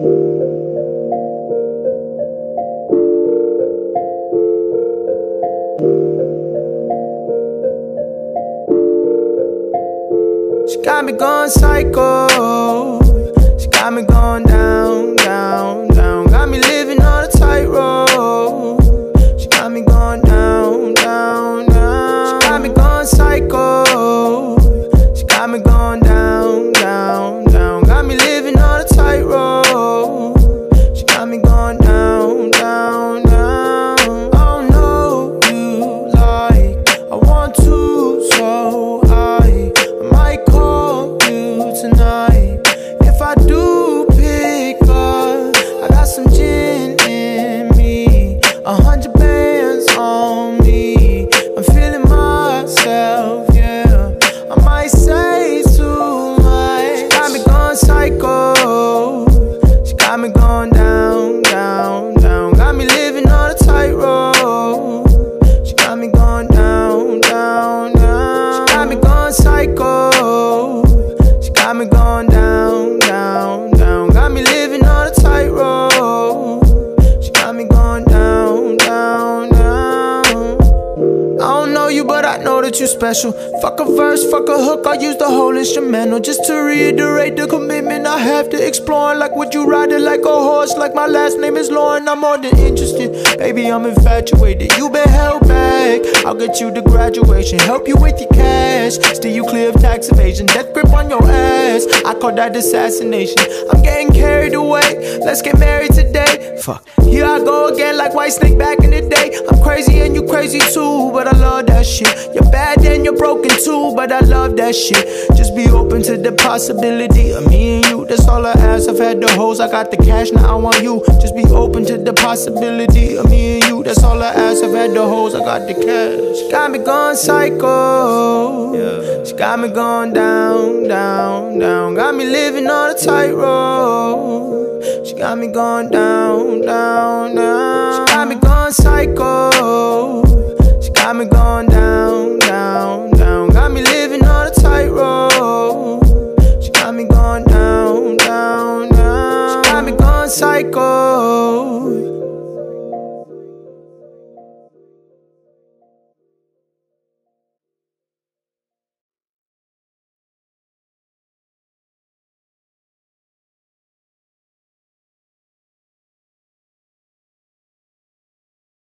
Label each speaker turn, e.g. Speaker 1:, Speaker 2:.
Speaker 1: She got me going psycho. She got me going down, down, down. Hundred bands on me. I'm feeling myself, yeah. I might say too much. She got me going psycho. She got me going down, you, but I know that you're special. Fuck a verse, fuck a hook, I use the whole instrumental just to reiterate the commitment I have to exploring. Like, would you ride it like a horse? Like, my last name is Lauren, I'm more than interested. Baby, I'm infatuated. You been held back. I'll get you to graduation, help you with your cash, steer you clear of tax evasion, death grip on your ass. I call that assassination. I'm getting carried away. Let's get married today. Fuck, here I go again, like Whitesnake back in the day. I'm crazy and you crazy too, but I love that shit. You're bad and you're broken too, but I love that shit. Just be open to the possibility of me and you. That's all I ask. I've had the hoes, I got the cash, now I want you. Just be open to the possibility of me and you. That's all I ask. I've had the hoes, I got the cash. She got me going psycho. She got me going down, down, down. Got me living on a tightrope. She got me going down, down, down. She got me going. She got me going down. down, down, down. She got me going psycho.